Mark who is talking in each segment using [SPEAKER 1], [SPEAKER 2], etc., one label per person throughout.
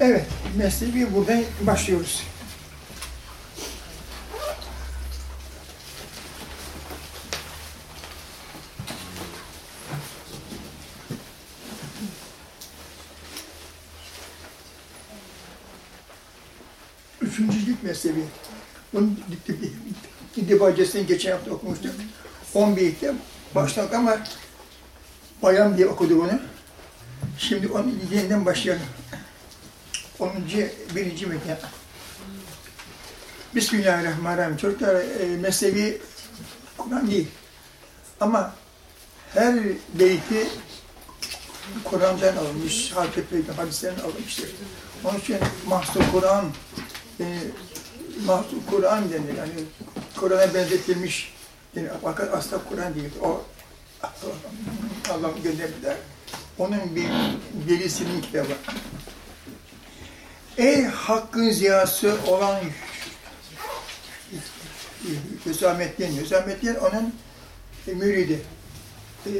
[SPEAKER 1] Evet, mesleği buradan başlıyoruz. Üçüncü cilt mezhebi. Bunun dibacesini geçen hafta okumuştuk. 11'de başladık ama bayan diye okudu bunu. Şimdi onun yeniden başlayalım. 10. birinci mekan. Bismillahirrahmanirrahim. Çocuklar e, mezhebi Kur'an değil. Ama her beyti Kur'an'dan alınmış, Hazreti Peygamber hadislerden alınmıştır. Onun için mahsur Kur'an, e, mahsur Kur'an denir. Yani Kur'an'a benzetilmiş denir. Fakat asla Kur'an değil. O Allah gönderdiler. Onun bir gerisinin kitabı. Ey hakkın ziyası olan Hüsamettin, Hüsamettin onun müridi. E,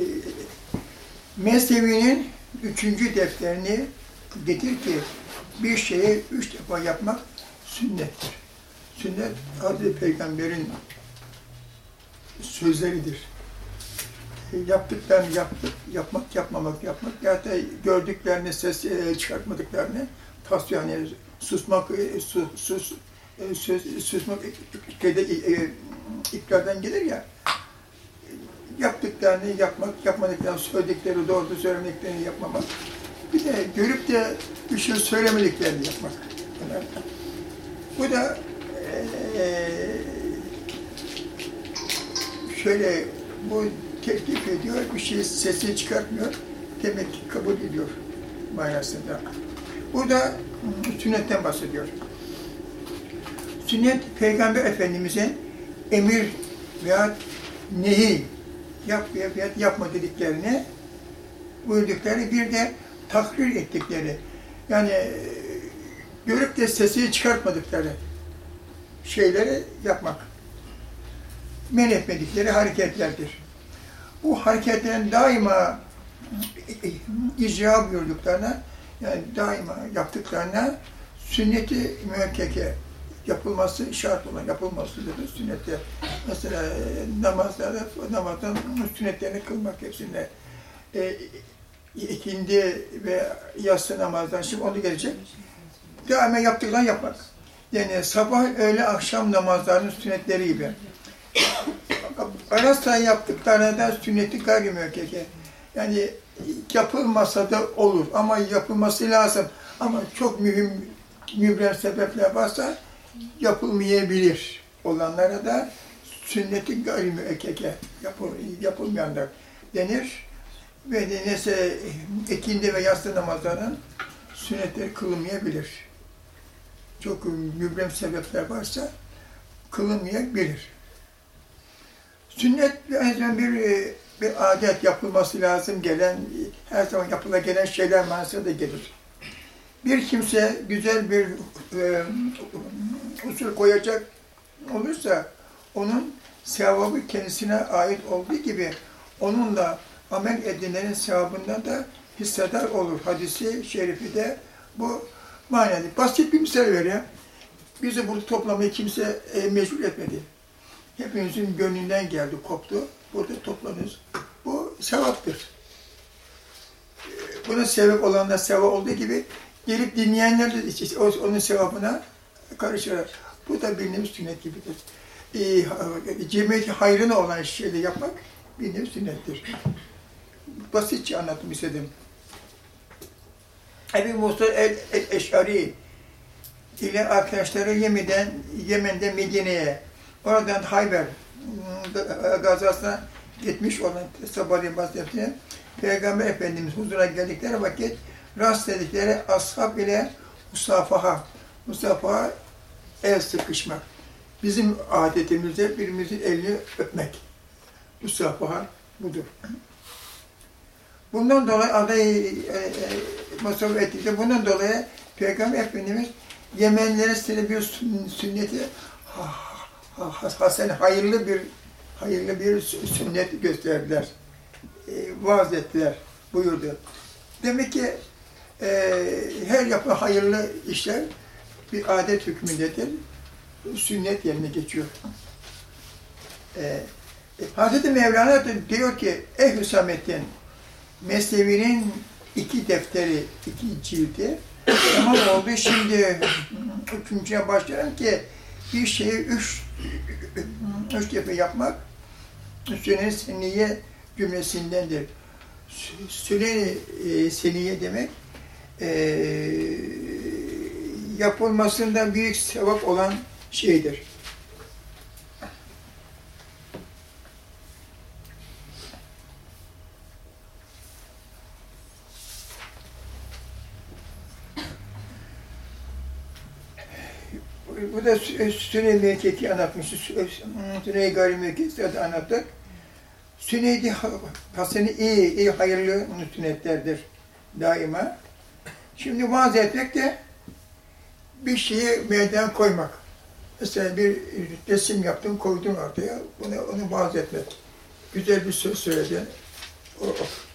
[SPEAKER 1] üçüncü defterini getir ki bir şeyi üç defa yapmak sünnettir. Sünnet Hazreti Peygamber'in sözleridir. Yaptıklarını yaptık, yapmak, yapmamak, yapmak, ya gördüklerini ses e, çıkartmadıklarını tasfiye, yani susmak, e, sus, sus, e, söz, susmak şeyde, ikrardan gelir ya, yaptıklarını yapmak, yapmadıklarını söyledikleri doğru söylemediklerini yapmamak. Bir de görüp de bir şey söylemediklerini yapmak. Bu da e, şöyle bu teklif ediyor, bir şey sesini çıkartmıyor. Demek ki kabul ediyor manasında. Burada sünnetten bahsediyor. Sünnet, Peygamber Efendimiz'in emir veya nehi yap veya yapma dediklerini buyurdukları bir de takrir ettikleri yani görüp de sesini çıkartmadıkları şeyleri yapmak. Men etmedikleri hareketlerdir. Bu hareketlerin daima icra buyurduklarına yani daima yaptıklarına sünneti müekkeke yapılması şart olan yapılmasıdır sünnette. Mesela e, namazlarda namazdan sünnetlerini kılmak hepsinde. E, ikindi ve yatsı namazdan şimdi onu gelecek. Daima yaptıklarını yapmak. Yani sabah, öğle, akşam namazlarının sünnetleri gibi. Arastan yaptıklarına da sünneti gayri müekkeke. Yani yapılmasa da olur ama yapılması lazım. Ama çok mühim mübrem sebepler varsa yapılmayabilir olanlara da sünnet-i gayri müekkeke yapıl, yapılmayanlar denir. Ve neyse ekinde ve yatsı namazlarının sünnetleri kılınmayabilir. Çok mübrem sebepler varsa kılınmayabilir. Sünnet aynı bir bir adet yapılması lazım gelen, her zaman yapıla gelen şeyler manasına da gelir. Bir kimse güzel bir e, usul koyacak olursa onun sevabı kendisine ait olduğu gibi onunla amel edinenin sevabından da hissedar olur. Hadisi şerifi de bu manada. Basit bir misal vereyim. Bizi burada toplamayı kimse e, mecbur etmedi. Hepimizin gönlünden geldi, koptu. Burada toplanıyoruz. Sevaptır. E, buna sebep olanlar sevap olduğu gibi gelip dinleyenler de işte, onun sevabına karışırlar. Bu da bir nevi sünnet gibidir. E, cemiyeti hayrına olan şeyleri yapmak bir nevi sünnettir. Basitçe anlatım istedim. Ebu Musa el-Eş'ari ile arkadaşları Yemen'den, Yemen'den Medine'ye, oradan Hayber gazasına gitmiş olan Sabahleyin bahsettiğim Peygamber Efendimiz huzura geldikleri vakit rastladıkları ashab ile musafaha, musafaha el sıkışmak. Bizim adetimizde birimizin elini öpmek. Musafaha budur. Bundan dolayı adayı e, e, musafaha ettikçe bundan dolayı Peygamber Efendimiz Yemenlere size bir sünneti hasen hayırlı bir hayırlı bir sünnet gösterdiler. E, vaaz ettiler, buyurdu. Demek ki e, her yapılan hayırlı işler bir adet hükmündedir. Sünnet yerine geçiyor. E, Hazreti Mevlana diyor ki, ey Hüsamettin, Mesnevi'nin iki defteri, iki cildi tamam oldu. Şimdi üçüncüye başlayalım ki bir şeyi üç, üç defa yapmak Sünnet Seniye cümlesindendir. Sünnet e, Seniye demek e, yapılmasında büyük sevap olan şeydir. Bu da Süney Mevketi anlatmış. Süney Gayrimevketi de anlattık. Süneydi haseni iyi, iyi hayırlı sünnetlerdir daima. Şimdi vaaz etmek de bir şeyi meydan koymak. Mesela bir resim yaptın, koydun ortaya, bunu, onu vaaz etmek. Güzel bir söz söyledin,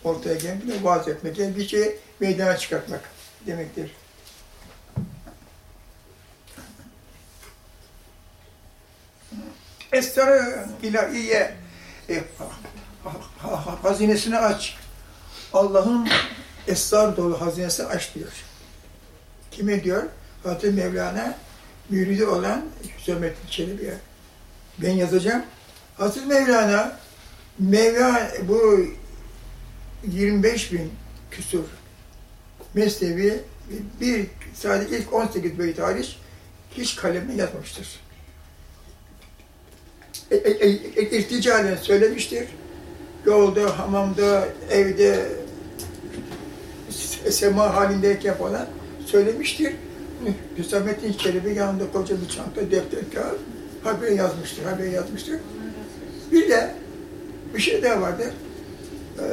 [SPEAKER 1] ortaya geldi, vaaz etmek. Yani bir şeyi meydana çıkartmak demektir. Esrar-ı ilahiye e, hazinesini aç. Allah'ın esrar dolu hazinesini aç diyor. Kime diyor? Hazreti Mevlana müridi olan Hüsamettin Çelebi'ye. Ben yazacağım. Hazreti Mevlana Mevla bu 25 bin küsur mesnevi bir sadece ilk 18 beyt hariç hiç kalemle yazmamıştır. İrticalen söylemiştir. Yolda, hamamda, evde, sema halindeyken falan söylemiştir. Hüsamettin Çelebi yanında koca bir çanta, defter, kağıt haber yazmıştır, haber yazmıştır. Bir de bir şey daha vardır. Ee,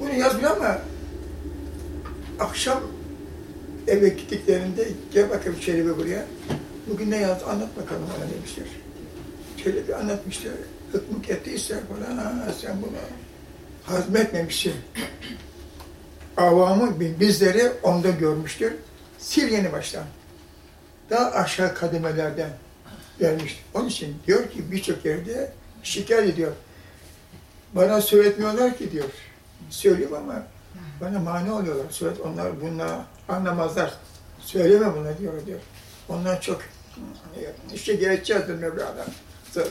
[SPEAKER 1] bunu yazmıyor ama akşam eve gittiklerinde gel bakayım Çelebi buraya. Bugün ne yazdı anlat bakalım bana demiştir. Çelebi anlatmıştır. Hükmük ettiyse falan, ha, sen bunu hazmetmemişsin. Avamı bizleri onda görmüştür. Sil yeni baştan. Daha aşağı kademelerden vermiş. Onun için diyor ki birçok yerde şikayet ediyor. Bana söyletmiyorlar ki diyor. Söylüyorum ama bana mani oluyorlar. Söylet onlar bunlar anlamazlar. Söyleme buna diyor diyor. Onlar çok işte geleceğiz Mevla'dan.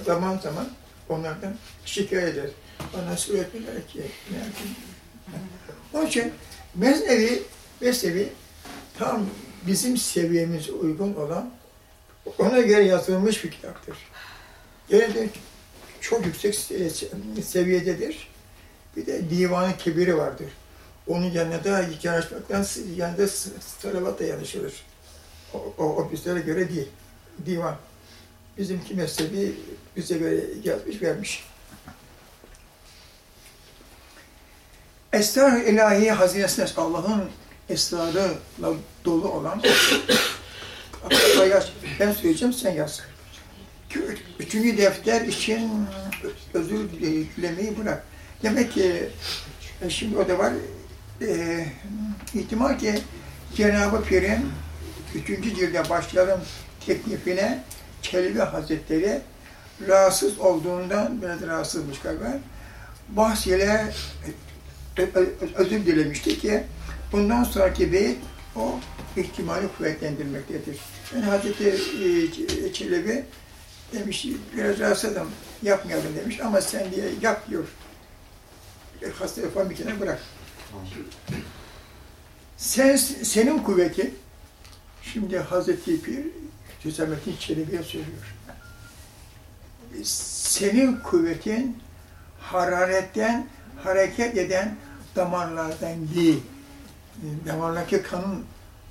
[SPEAKER 1] Zaman zaman onlardan şikayet eder. Bana söyletmiyorlar ki. Onun için Meznevi, Mesnevi tam bizim seviyemize uygun olan, ona göre yazılmış bir kitaptır. Gene de çok yüksek seviyededir. Bir de divanı kebiri vardır. Onun yanına da yanaşmaktan yanında salavat da yanaşılır. O, o, o bizlere göre değil. Divan. Bizimki mezhebi bize göre yazmış vermiş. Esrar ilahi hazinesine Allah'ın esrarıyla dolu olan. Ben söyleyeceğim sen yaz. Üçüncü defter için özür dilemeyi bırak. Demek ki e, şimdi o da var e, ihtimal ki Cenab-ı Pir'in üçüncü cilde başlayalım teklifine Çelebi Hazretleri rahatsız olduğundan biraz rahatsızmış galiba. Bahsiyle özür dilemişti ki bundan sonraki beyit o ihtimali kuvvetlendirmektedir. Yani Hazreti e, Çelebi demiş, biraz rahatsızım, yapmayalım demiş ama sen diye yap diyor. E, Hastayı falan bir kenara bırak. Sen, senin kuvvetin, şimdi Hazreti Pir, Hüsamettin Çelebi'ye söylüyor. Senin kuvvetin hararetten hareket eden damarlardan değil, damarlardaki kanın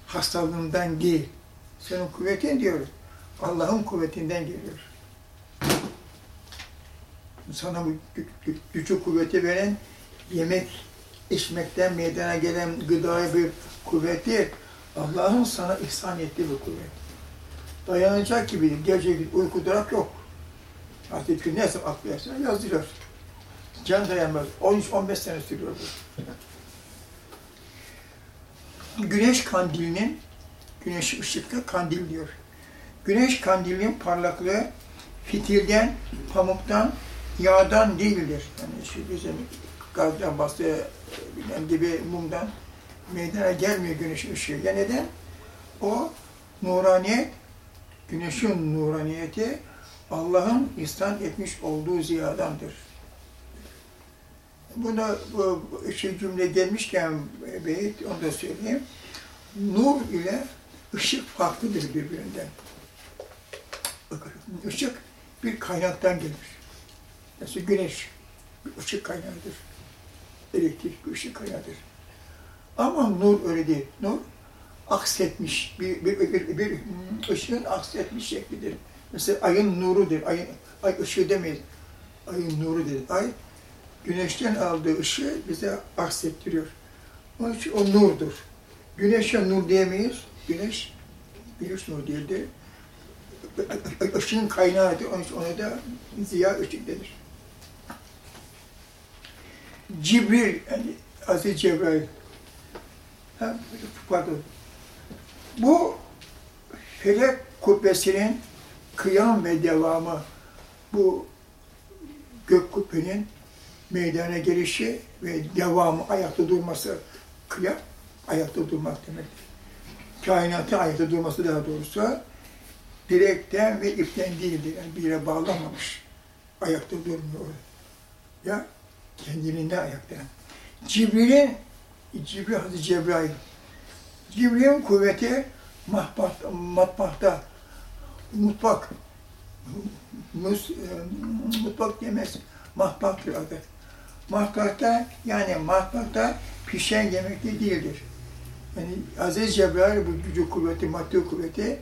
[SPEAKER 1] hastalığından değil. Senin kuvvetin diyoruz. Allah'ın kuvvetinden geliyor. Sana bu gücü kuvveti veren yemek içmekten meydana gelen gıdaya bir kuvveti Allah'ın sana ihsan ettiği bir kuvvet. Dayanacak gibi gece uyku durak yok. Artık gün neyse aklı yazdırıyor. Can dayanmaz. 13-15 sene sürüyor bu. güneş kandilinin, güneş ışıklı kandil diyor. Güneş kandilinin parlaklığı fitilden, pamuktan, yağdan değildir. Yani şu bizim gazdan bastığı bilmem gibi mumdan meydana gelmiyor güneş ışığı. Ya neden? O nuraniyet, güneşin nuraniyeti Allah'ın ihsan etmiş olduğu ziyadandır. Buna bu şey cümle gelmişken beyit onu da söyleyeyim. Nur ile ışık farklıdır birbirinden. Işık bir kaynaktan gelir. Mesela güneş bir ışık kaynağıdır. Elektrik bir ışık kaynağıdır. Ama nur öyle değil. Nur aksetmiş, bir, bir, bir, bir, ışığın aksetmiş şeklidir. Mesela ayın nurudur. Ayın, ay ışığı demeyiz. Ayın nuru dedi. Ay güneşten aldığı ışığı bize aksettiriyor. Onun için o nurdur. Güneşe nur diyemeyiz. Güneş, güneş nur değildir. Işığın kaynağıdır. Onun için ona da ziya ışık denir. Cibril, yani Aziz Cebrail. Ha, pardon. Bu felek kubbesinin kıyam ve devamı, bu gök kubbenin meydana gelişi ve devamı, ayakta durması, kıyam, ayakta durmak demektir. Kainatın ayakta durması daha doğrusu, direkten ve ipten değildir. Yani bir yere bağlanmamış. Ayakta durmuyor. Ya kendiliğinden ayakta. Cibril'in, Cibril Hazreti Cebrail, Cibril'in kuvveti mahbat, matbahta, mutfak, mus, e, mutfak demez, mahbaktır adı. Mahbakta, yani mahbakta pişen yemekte değildir. Yani Aziz Cebrail bu gücü kuvveti, maddi kuvveti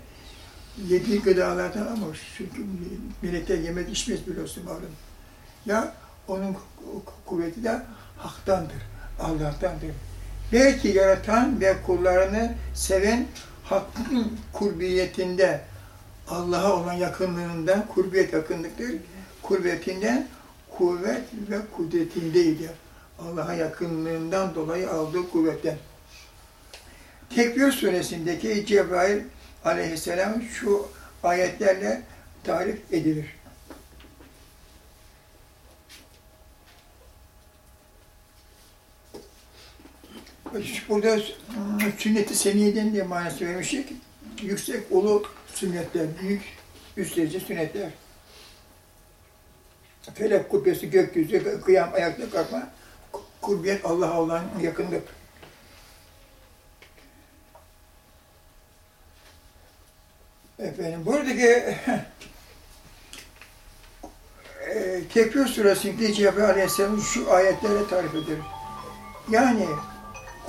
[SPEAKER 1] yediği gıdalardan ama çünkü melekler yemek içmez biliyorsun malum. Ya onun kuvveti de haktandır, Allah'tandır. Belki yaratan ve kullarını seven hakkın kurbiyetinde, Allah'a olan yakınlığından, kurbiyet yakınlıktır, kurbiyetinden kuvvet ve kudretindeydi. Allah'a yakınlığından dolayı aldığı kuvvetten. Tekbir suresindeki Cebrail aleyhisselam şu ayetlerle tarif edilir. Burada sünnet-i seniyeden diye manası vermiştik. Yüksek ulu sünnetler, büyük üst derece sünnetler. Felek kubbesi, gökyüzü, kıyam, ayakta kalkma, kurbiyet Allah'a olan yakınlık. Efendim, buradaki e, Tekbir suresinde Cebrail Aleyhisselam şu ayetlerle tarif edilir. Yani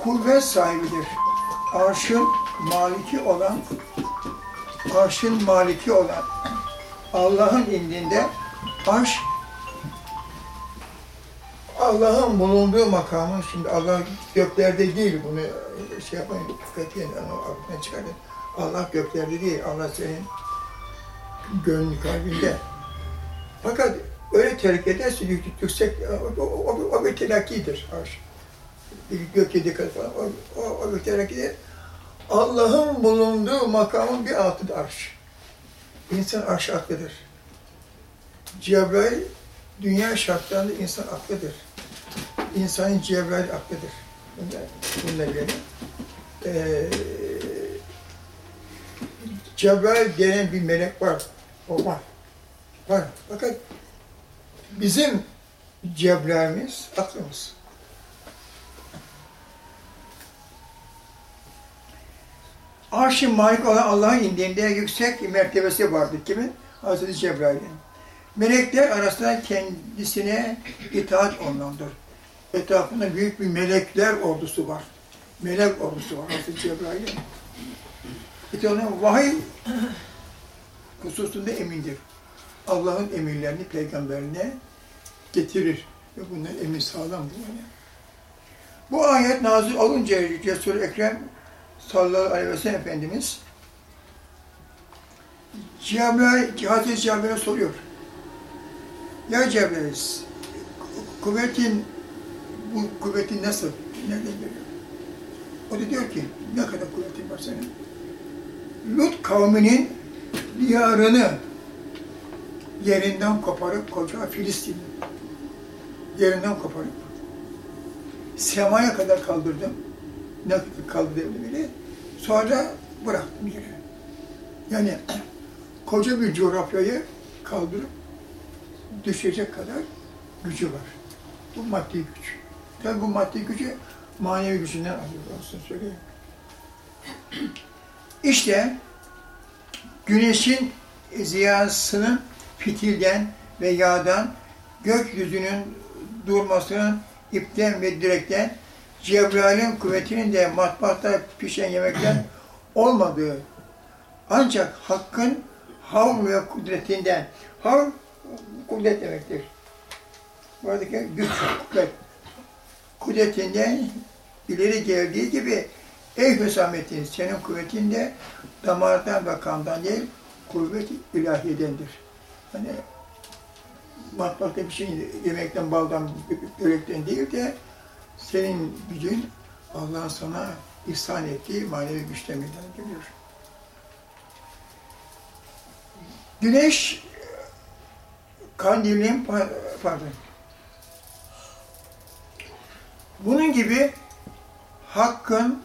[SPEAKER 1] kuvvet sahibidir. Arşın maliki olan, arşın maliki olan Allah'ın indinde arş Allah'ın bulunduğu makamın, şimdi Allah göklerde değil, bunu şey yapmayın, dikkatliyin, aklına çıkarın. Allah göklerde değil, Allah senin gönlün kalbinde. Fakat öyle terk ederse yüksek, o, o, o bir telakkidir arş. Bir gökyüzü falan, o, o, o telakkidir. Allah'ın bulunduğu makamın bir altıdır arş. İnsan arş aklıdır. Cebrail dünya şartlarında insan aklıdır. İnsanın Cebrail aklıdır. Bunlar, bunlar yani. Ee, Cebrail denen bir melek var. O var. Var. Fakat bizim Cebrail'imiz aklımız. Arş-ı malik olan Allah'ın indiğinde yüksek mertebesi vardır. Kimin? Hazreti Cebrail'in. Melekler arasında kendisine itaat ondandır. Etrafında büyük bir melekler ordusu var. Melek ordusu var Hazreti Cebrail'in. Onun vahiy hususunda emindir. Allah'ın emirlerini peygamberine getirir. Ve bundan emin sağlamdır yani. Bu ayet nazil olunca Resul-i Ekrem sallallahu aleyhi ve sellem Efendimiz Cebrail, Hazreti Cebrail'e soruyor. Ya Cebrail, kuvvetin, bu kuvvetin nasıl? Nereden geliyor? O da diyor ki, ne kadar kuvvetin var senin? Lut kavminin diyarını yerinden koparıp koca Filistin yerinden koparıp semaya kadar kaldırdım. Kadar kaldırdım bile. Sonra bıraktım yere. Yani koca bir coğrafyayı kaldırıp düşecek kadar gücü var. Bu maddi güç. Tabi bu maddi gücü manevi gücünden alıyor aslında söyleyeyim. İşte güneşin ziyasının fitilden ve yağdan, gökyüzünün durmasının ipten ve direkten, Cebrail'in kuvvetinin de matbaata pişen yemekten olmadığı, ancak Hakk'ın havl ve kudretinden, havl kudret demektir. Buradaki güç, kuvvet. Kudretinden ileri geldiği gibi ey Hüsamettin senin kuvvetin de damardan ve kandan değil, kuvvet ilahiyedendir. Hani matbaakta bir şey yemekten, baldan, börekten değil de senin gücün Allah'ın sana ihsan ettiği manevi güçten meydana geliyor. Güneş kandilin pardon. Bunun gibi hakkın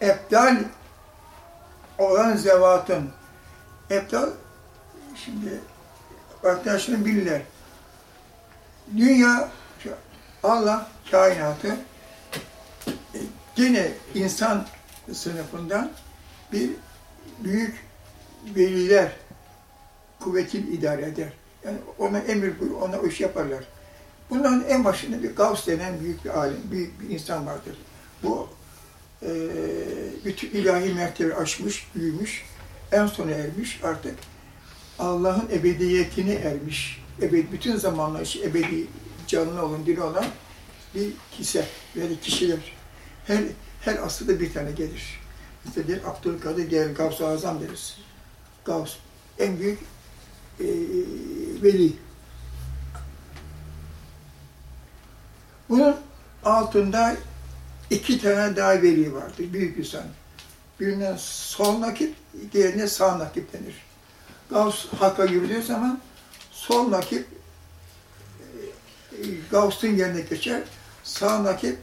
[SPEAKER 1] eptal olan zevatın eptal şimdi arkadaşlarım bilirler. Dünya Allah kainatı yine insan sınıfından bir büyük veliler kuvvetin idare eder. Yani ona emir buyur, ona iş yaparlar. Bunların en başında bir Gavs denen büyük bir alim, büyük bir insan vardır. Bu e, bütün ilahi mertebe aşmış, büyümüş, en sona ermiş artık Allah'ın ebediyetini ermiş. Ebedi, bütün zamanlar için ebedi canlı olan, diri olan bir kişi veya kişiler. Her, her asırda bir tane gelir. İşte der Abdülkadir gel Gavs-ı Azam deriz. Gavs en büyük e, veli. Bunun altında iki tane daha veli vardır, büyük insan. Birine sol nakip, diğerine sağ nakip denir. Gavs Hakk'a yürüdüğü zaman sol nakip Gavs'ın yerine geçer, sağ nakip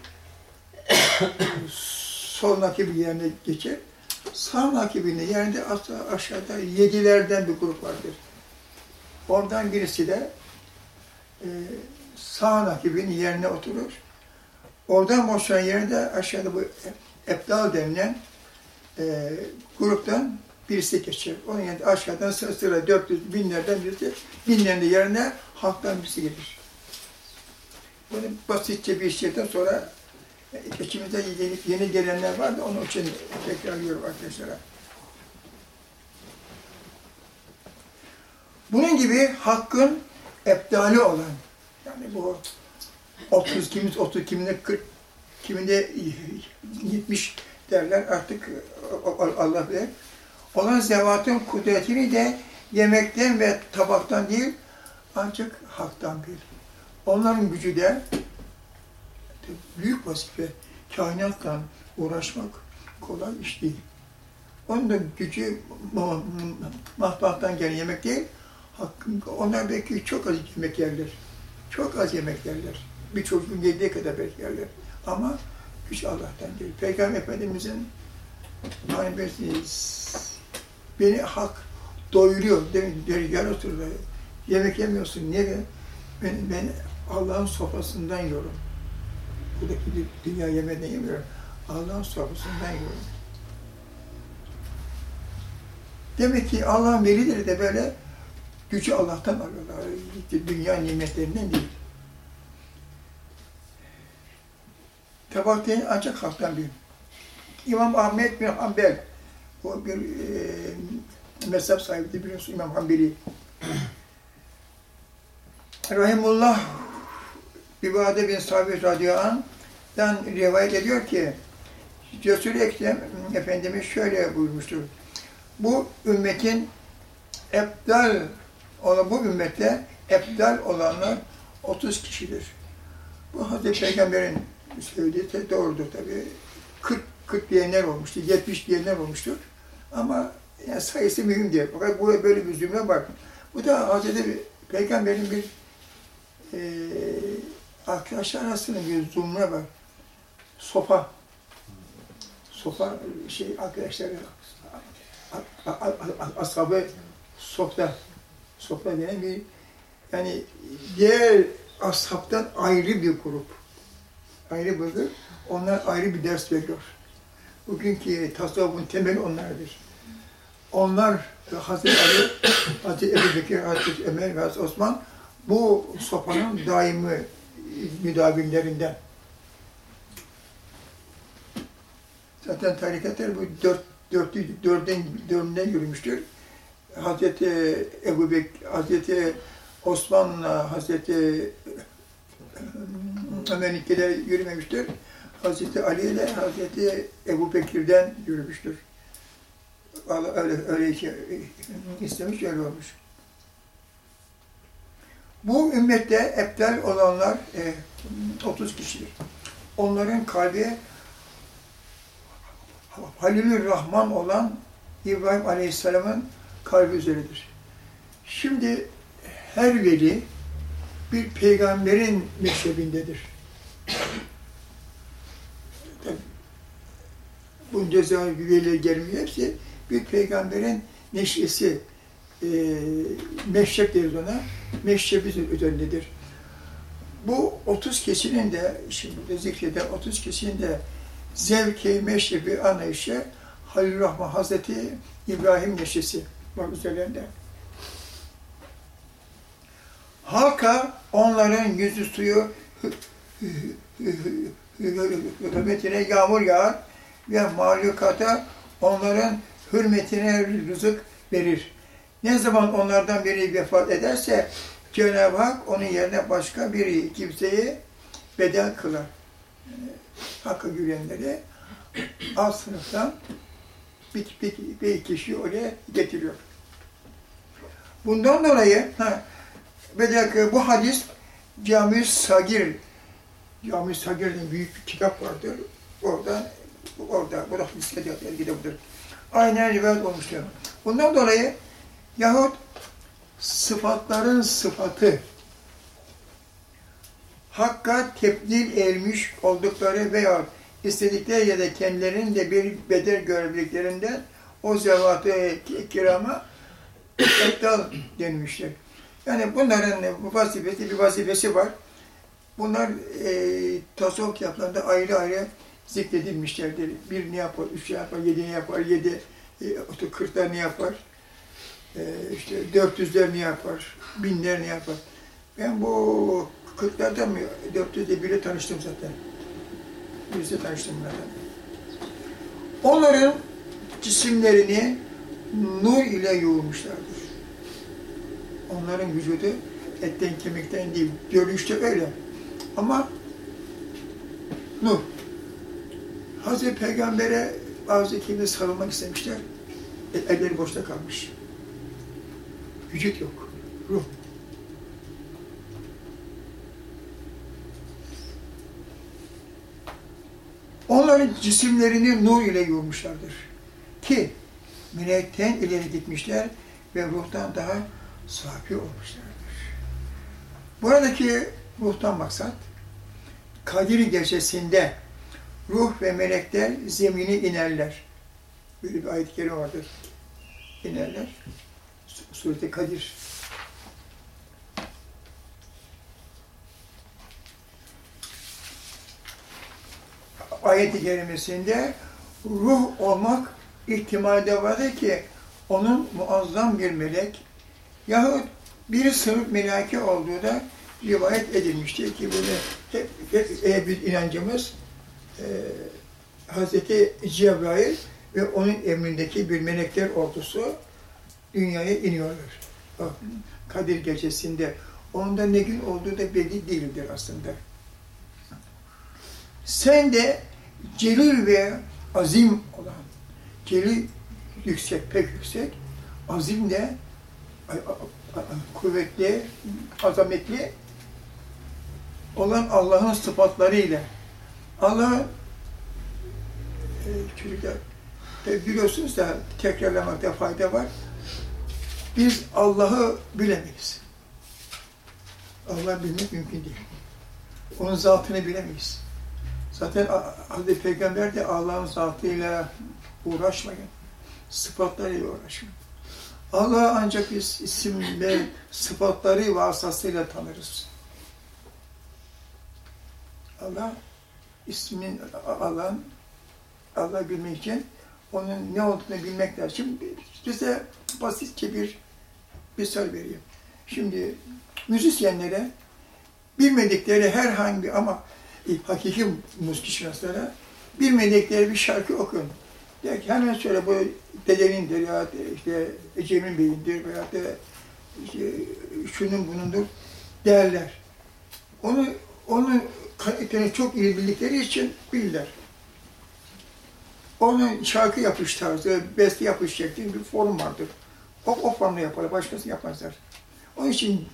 [SPEAKER 1] sol nakibin yerine geçer. Sağ nakibinin yerinde aşağıda yedilerden bir grup vardır. Oradan birisi de e, sağ nakibin yerine oturur. Oradan boşalan yerinde aşağıda bu Ebdal denilen e, gruptan birisi geçer. Onun yerine aşağıdan sıra sıra 400 binlerden birisi, binlerin yerine halktan birisi gelir. Bunu basitçe bir şeyden sonra e, içimizde yeni, yeni gelenler var da onun için tekrarlıyorum arkadaşlara. Bunun gibi hakkın eptali olan, yani bu 30, kimisi 30, kiminde 40, kiminde 70 derler artık Allah bilir. Olan zevatın kudretini de yemekten ve tabaktan değil, ancak haktan bilir. Onların gücü de büyük vazife, kainatla uğraşmak kolay iş değil. Da gücü matbaattan gelen yemek değil, onlar belki çok az yemek yerler. Çok az yemek yerler. Bir çocuğun yediği kadar belki yerler. Ama güç Allah'tan gelir. Peygamber Efendimiz'in beni hak doyuruyor. Der, ya Resulallah, yemek yemiyorsun. Niye? Ben, ben Allah'ın sofrasından yiyorum. Buradaki dünya yemeğinden yemiyorum. Allah'ın sofrasından yiyorum. Demek ki Allah'ın velileri de böyle gücü Allah'tan alıyorlar. Dünya nimetlerinden değil. Tabakten ancak halktan bir. İmam Ahmet bin Hanbel, o bir e, mezhep sahibi biliyorsun İmam Hanbeli. Rahimullah İbade bin Sabit radıyallahu rivayet ediyor ki Resul-i Ekrem Efendimiz şöyle buyurmuştur. Bu ümmetin ebdal olan bu ümmette ebdal olanlar 30 kişidir. Bu Hazreti Peygamber'in söylediği de doğrudur tabi. 40 40 diyenler olmuştur, 70 diyenler olmuştur. Ama yani sayısı mühim değil. Fakat bu böyle bir cümle var. Bu da Hazreti Peygamber'in bir e, arkadaşlar arasında bir cümle var. Sopa. Sopa şey arkadaşları a- a- a- ashabı softa. Softa denen bir yani diğer ashabtan ayrı bir grup. Ayrı bir. Onlar ayrı bir ders veriyor. Bugünkü tasavvufun temeli onlardır. Onlar Hazreti Ali, Hazreti Ebu Bekir, Hazreti Ömer ve Hazreti Osman bu sopanın daimi müdavimlerinden. Zaten tarikatlar bu dört, dörtlü, dörden, dördünden yürümüştür. Hazreti Ebu Bekir, Hazreti Osman'la Hazreti Ömer'inkiler yürümemiştir. Hazreti Ali ile Hazreti Ebu Bekir'den yürümüştür. Allah öyle, öyle şey, istemiş, öyle olmuş. Bu ümmette eptal olanlar e, 30 kişidir. Onların kalbi Halilur Rahman olan İbrahim Aleyhisselam'ın kalbi üzeridir. Şimdi her veli bir peygamberin meşrebindedir. Tabii, bunun ceza veliye gelmiyor hepsi bir peygamberin neşesi, e, meşrep deriz ona, meşrebi üzerindedir. Bu 30 kişinin de, şimdi zikreden 30 kişinin de zevki, meşrebi anlayışı Halil Rahman Hazreti İbrahim neşesi var üzerlerinde. Halka onların yüzü suyu hürmetine yağmur yağar ve mahlukata onların hürmetine rızık verir. Ne zaman onlardan biri vefat ederse Cenab-ı Hak onun yerine başka biri kimseyi bedel kılar. Yani, Hakkı güvenleri alt sınıftan bir, bir, bir kişi oraya getiriyor. Bundan dolayı ha, bedel, bu hadis Cami Sagir Cami Sagir'in büyük bir kitap vardır. Oradan orada bu da hadis kitabıdır. Aynen rivayet olmuştur. Bundan dolayı yahut sıfatların sıfatı Hakka tebdil ermiş oldukları veya istedikleri ya da kendilerinin de bir bedel görebildiklerinden o zevat-ı kirama eptal denmiştir. Yani bunların bu vazifesi, bir vazifesi var. Bunlar e, tasavvuf kitaplarında ayrı ayrı zikredilmişlerdir. Bir ne yapar, üç ne yapar, yedi ne yapar, yedi, e, kırklar ne yapar, işte dört yüzler ne yapar, binler ne yapar. Ben bu kırklardan mı, dört yüzde bile tanıştım zaten. Birisi tanıştım bunlardan. Onların cisimlerini nur ile yoğurmuşlardır. Onların vücudu etten kemikten değil, görünüşte öyle. Ama nur. Hazreti Peygamber'e bazı kimde sarılmak istemişler. E, elleri boşta kalmış. Vücut yok. Ruh. Onların cisimlerini nur ile yoğurmuşlardır. Ki melekten ileri gitmişler ve ruhtan daha safi olmuşlardır. Buradaki ruhtan maksat, Kadir gecesinde ruh ve melekler zemini inerler. Böyle bir ayet-i vardır. İnerler. Sureti Kadir. Ayet-i kerimesinde ruh olmak ihtimali de vardır ki onun muazzam bir melek yahut bir sınıf melaki olduğu da rivayet edilmiştir ki böyle hep, hep, hep bir inancımız e, Hazreti Cebrail ve onun emrindeki bir melekler ordusu dünyaya iniyorlar. Bak, Kadir gecesinde. Onda ne gün olduğu da belli değildir aslında. Sen de celil ve azim olan, celil yüksek, pek yüksek, azim de kuvvetli, azametli olan Allah'ın sıfatlarıyla Allah e, çocuklar. E, biliyorsunuz da tekrarlamakta fayda var. Biz Allah'ı bilemeyiz. Allah bilmek mümkün değil. Onun zatını bilemeyiz. Zaten Hazreti Peygamber de Allah'ın zatıyla uğraşmayın. Sıfatlarıyla uğraşın. Allah'ı ancak biz isim ve sıfatları vasıtasıyla tanırız. Allah ismin Allah'ın Allah bilmek için onun ne olduğunu bilmek lazım. Şimdi size basitçe bir misal vereyim. Şimdi müzisyenlere bilmedikleri herhangi ama e, hakiki müzisyenlere bilmedikleri bir şarkı okuyun. Der ki hemen söyle bu dedenindir ya işte Cemil Bey'indir veya da işte şunun bunundur derler. Onu onu çok iyi bildikleri için bilirler. Onun şarkı yapış tarzı, beste yapış şekli bir form vardır. O, o formda yaparlar, başkası yapmazlar. Onun için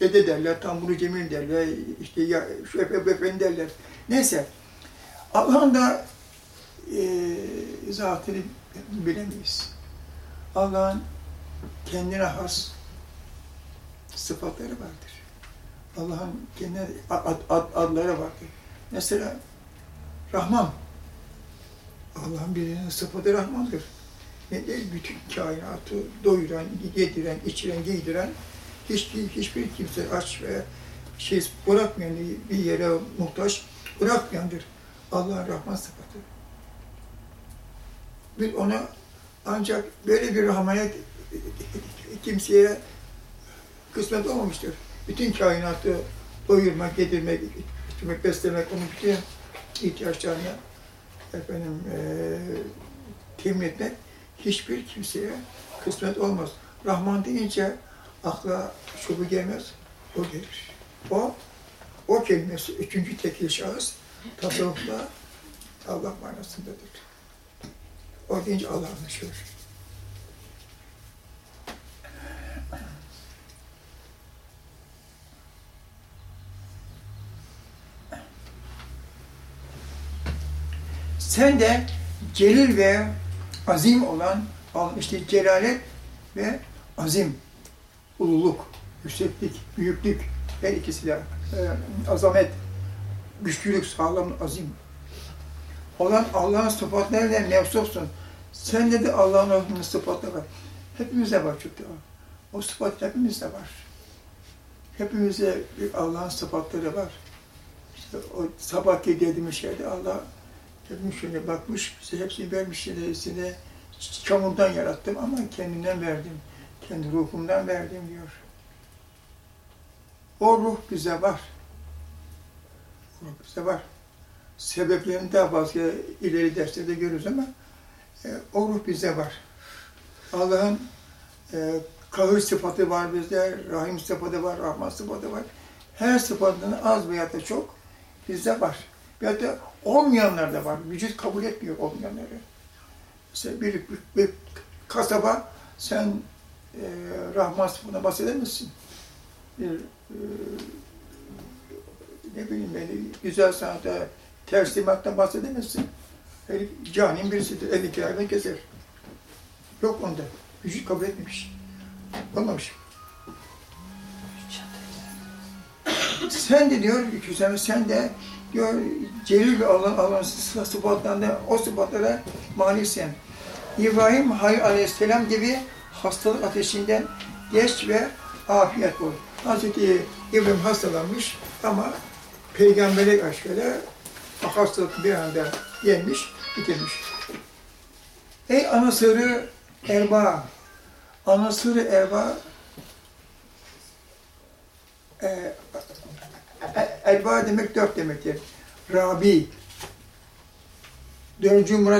[SPEAKER 1] dede derler, tamburu cemil derler, işte ya, şu efe efendi derler. Neyse, Allah'ın da e, zatını bilemeyiz. Allah'ın kendine has sıfatları vardır. Allah'ın kendine ad, ad, adları vardır. Mesela Rahman. Allah'ın birinin sıfatı Rahmandır. Ne bütün kainatı doyuran, yediren, içiren, giydiren hiçbir, hiçbir kimse aç ve şey bırakmayan, bir yere muhtaç bırakmayandır. Allah'ın Rahman sıfatı. Biz ona ancak böyle bir rahmet kimseye kısmet olmamıştır. Bütün kainatı doyurmak, yedirmek, içmek, beslemek, onun bütün ihtiyaçlarını efendim e, temin etmek hiçbir kimseye kısmet olmaz. Rahman deyince akla şu bu gelmez, o gelir. O, o kelimesi üçüncü tekil şahıs tasavvufla Allah manasındadır. O deyince Allah anlaşılır. Sen de celil ve azim olan, işte celalet ve azim, ululuk, yükseklik, büyüklük, her ikisi de e, azamet, güçlülük, sağlam, azim olan Allah'ın sıfatlarıyla mevsufsun. Sende de Allah'ın sıfatları var. Hepimizde var çünkü o. Sıfat hepimizde var. Hepimizde Allah'ın sıfatları var. İşte o sabahki dediğimiz şeyde Allah hepimiz şöyle bakmış, bize hepsini vermiş, hepsini çamurdan yarattım ama kendinden verdim. Kendi ruhumdan verdim diyor. O ruh bize var. O ruh bize var sebeplerini daha fazla ileri derslerde görürüz ama e, o ruh bizde var. Allah'ın e, kahır sıfatı var bizde, rahim sıfatı var, rahman sıfatı var. Her sıfatının az veya da çok bizde var. Veya da olmayanlar da var. Vücut kabul etmiyor olmayanları. Mesela bir, bir, bir kasaba sen e, rahman sıfatına bahseder misin? Bir e, ne bileyim ben, güzel sanata, Teslimattan bahsedemezsin. Herif canin birisidir. 52 aydan keser. Yok onda. Vücut kabul etmemiş. Olmamış. sen de diyor Hüseyin, sen de diyor celil Allah Allah'ın sıfatlarında o sıfatlara malisin. İbrahim Halil Aleyhisselam gibi hastalık ateşinden geç ve afiyet bul. Hazreti İbrahim hastalanmış ama peygamberlik aşkıyla hastalık bir anda yenmiş, bitirmiş. Ey ana sırrı erba, ana sırrı erba, e, e, erba demek dört demektir. Rabi, dördüncü Murat